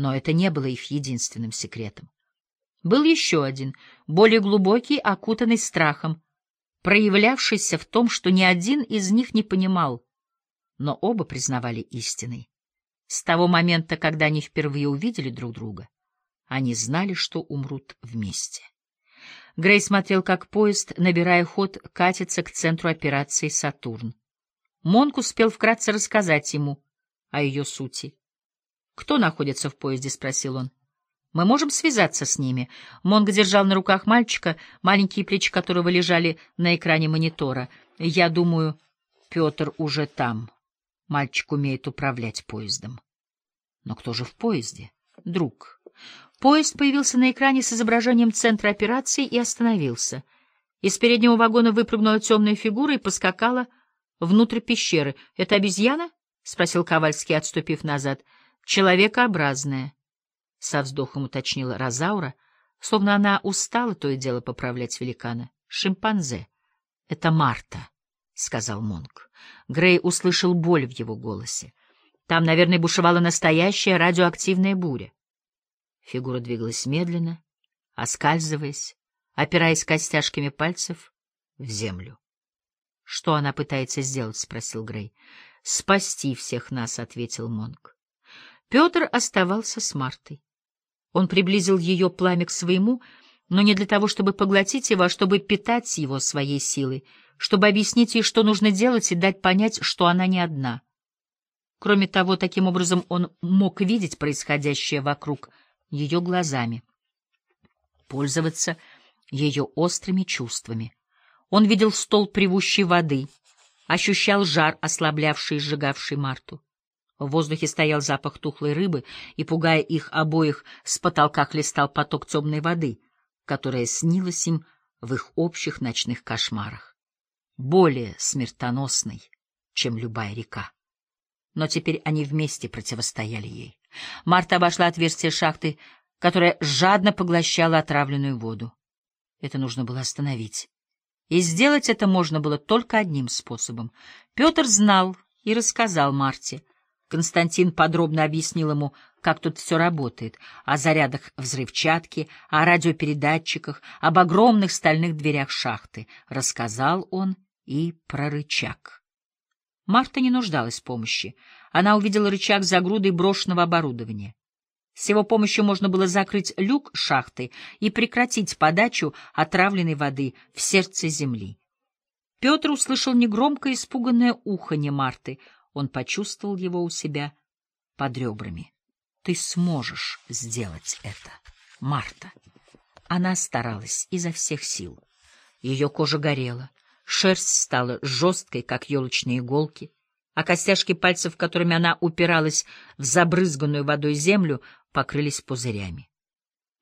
Но это не было их единственным секретом. Был еще один, более глубокий, окутанный страхом, проявлявшийся в том, что ни один из них не понимал, но оба признавали истиной. С того момента, когда они впервые увидели друг друга, они знали, что умрут вместе. Грей смотрел, как поезд, набирая ход, катится к центру операции «Сатурн». Монк успел вкратце рассказать ему о ее сути. «Кто находится в поезде?» — спросил он. Мы можем связаться с ними. Монг держал на руках мальчика, маленькие плечи которого лежали на экране монитора. Я думаю, Петр уже там. Мальчик умеет управлять поездом. Но кто же в поезде? Друг. Поезд появился на экране с изображением центра операции и остановился. Из переднего вагона выпрыгнула темная фигура и поскакала внутрь пещеры. — Это обезьяна? — спросил Ковальский, отступив назад. — Человекообразная. — со вздохом уточнила Розаура, словно она устала то и дело поправлять великана. — Шимпанзе. — Это Марта, — сказал Монк. Грей услышал боль в его голосе. Там, наверное, бушевала настоящая радиоактивная буря. Фигура двигалась медленно, оскальзываясь, опираясь костяшками пальцев в землю. — Что она пытается сделать? — спросил Грей. — Спасти всех нас, — ответил Монк. Петр оставался с Мартой. Он приблизил ее пламя к своему, но не для того, чтобы поглотить его, а чтобы питать его своей силой, чтобы объяснить ей, что нужно делать, и дать понять, что она не одна. Кроме того, таким образом он мог видеть происходящее вокруг ее глазами, пользоваться ее острыми чувствами. Он видел стол привущей воды, ощущал жар, ослаблявший и сжигавший Марту. В воздухе стоял запах тухлой рыбы, и, пугая их обоих, с потолка хлестал поток темной воды, которая снилась им в их общих ночных кошмарах. Более смертоносной, чем любая река. Но теперь они вместе противостояли ей. Марта обошла отверстие шахты, которая жадно поглощала отравленную воду. Это нужно было остановить. И сделать это можно было только одним способом. Петр знал и рассказал Марте — Константин подробно объяснил ему, как тут все работает, о зарядах взрывчатки, о радиопередатчиках, об огромных стальных дверях шахты. Рассказал он и про рычаг. Марта не нуждалась в помощи. Она увидела рычаг за грудой брошенного оборудования. С его помощью можно было закрыть люк шахты и прекратить подачу отравленной воды в сердце земли. Петр услышал негромкое испуганное уханье Марты — он почувствовал его у себя под ребрами. Ты сможешь сделать это, Марта. Она старалась изо всех сил. Ее кожа горела, шерсть стала жесткой, как елочные иголки, а костяшки пальцев, которыми она упиралась в забрызганную водой землю, покрылись пузырями.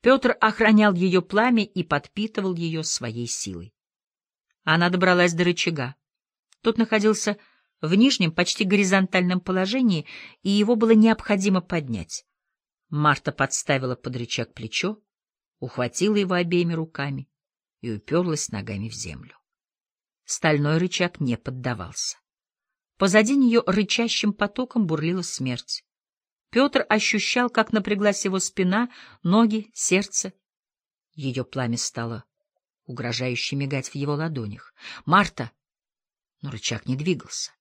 Петр охранял ее пламя и подпитывал ее своей силой. Она добралась до рычага. Тут находился в нижнем, почти горизонтальном положении, и его было необходимо поднять. Марта подставила под рычаг плечо, ухватила его обеими руками и уперлась ногами в землю. Стальной рычаг не поддавался. Позади нее рычащим потоком бурлила смерть. Петр ощущал, как напряглась его спина, ноги, сердце. Ее пламя стало угрожающе мигать в его ладонях. «Марта!» Но рычаг не двигался.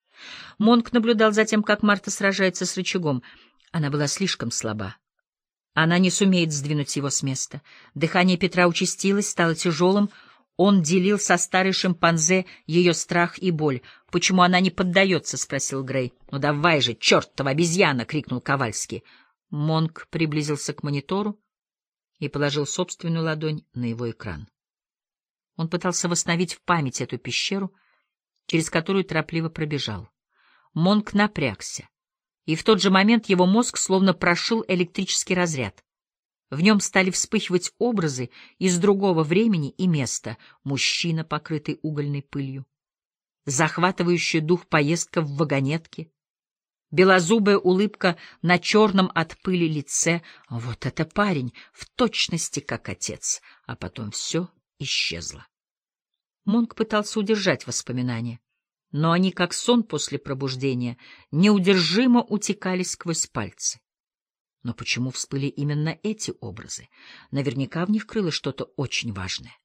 Монк наблюдал за тем, как Марта сражается с рычагом. Она была слишком слаба. Она не сумеет сдвинуть его с места. Дыхание Петра участилось, стало тяжелым. Он делил со старой шимпанзе ее страх и боль. «Почему она не поддается?» — спросил Грей. «Ну давай же, чертова обезьяна!» — крикнул Ковальский. Монк приблизился к монитору и положил собственную ладонь на его экран. Он пытался восстановить в памяти эту пещеру — через которую торопливо пробежал. Монк напрягся, и в тот же момент его мозг словно прошил электрический разряд. В нем стали вспыхивать образы из другого времени и места. Мужчина, покрытый угольной пылью. Захватывающий дух поездка в вагонетке. Белозубая улыбка на черном от пыли лице. Вот это парень, в точности как отец. А потом все исчезло. Монк пытался удержать воспоминания, но они, как сон после пробуждения, неудержимо утекали сквозь пальцы. Но почему всплыли именно эти образы? Наверняка в них крылось что-то очень важное.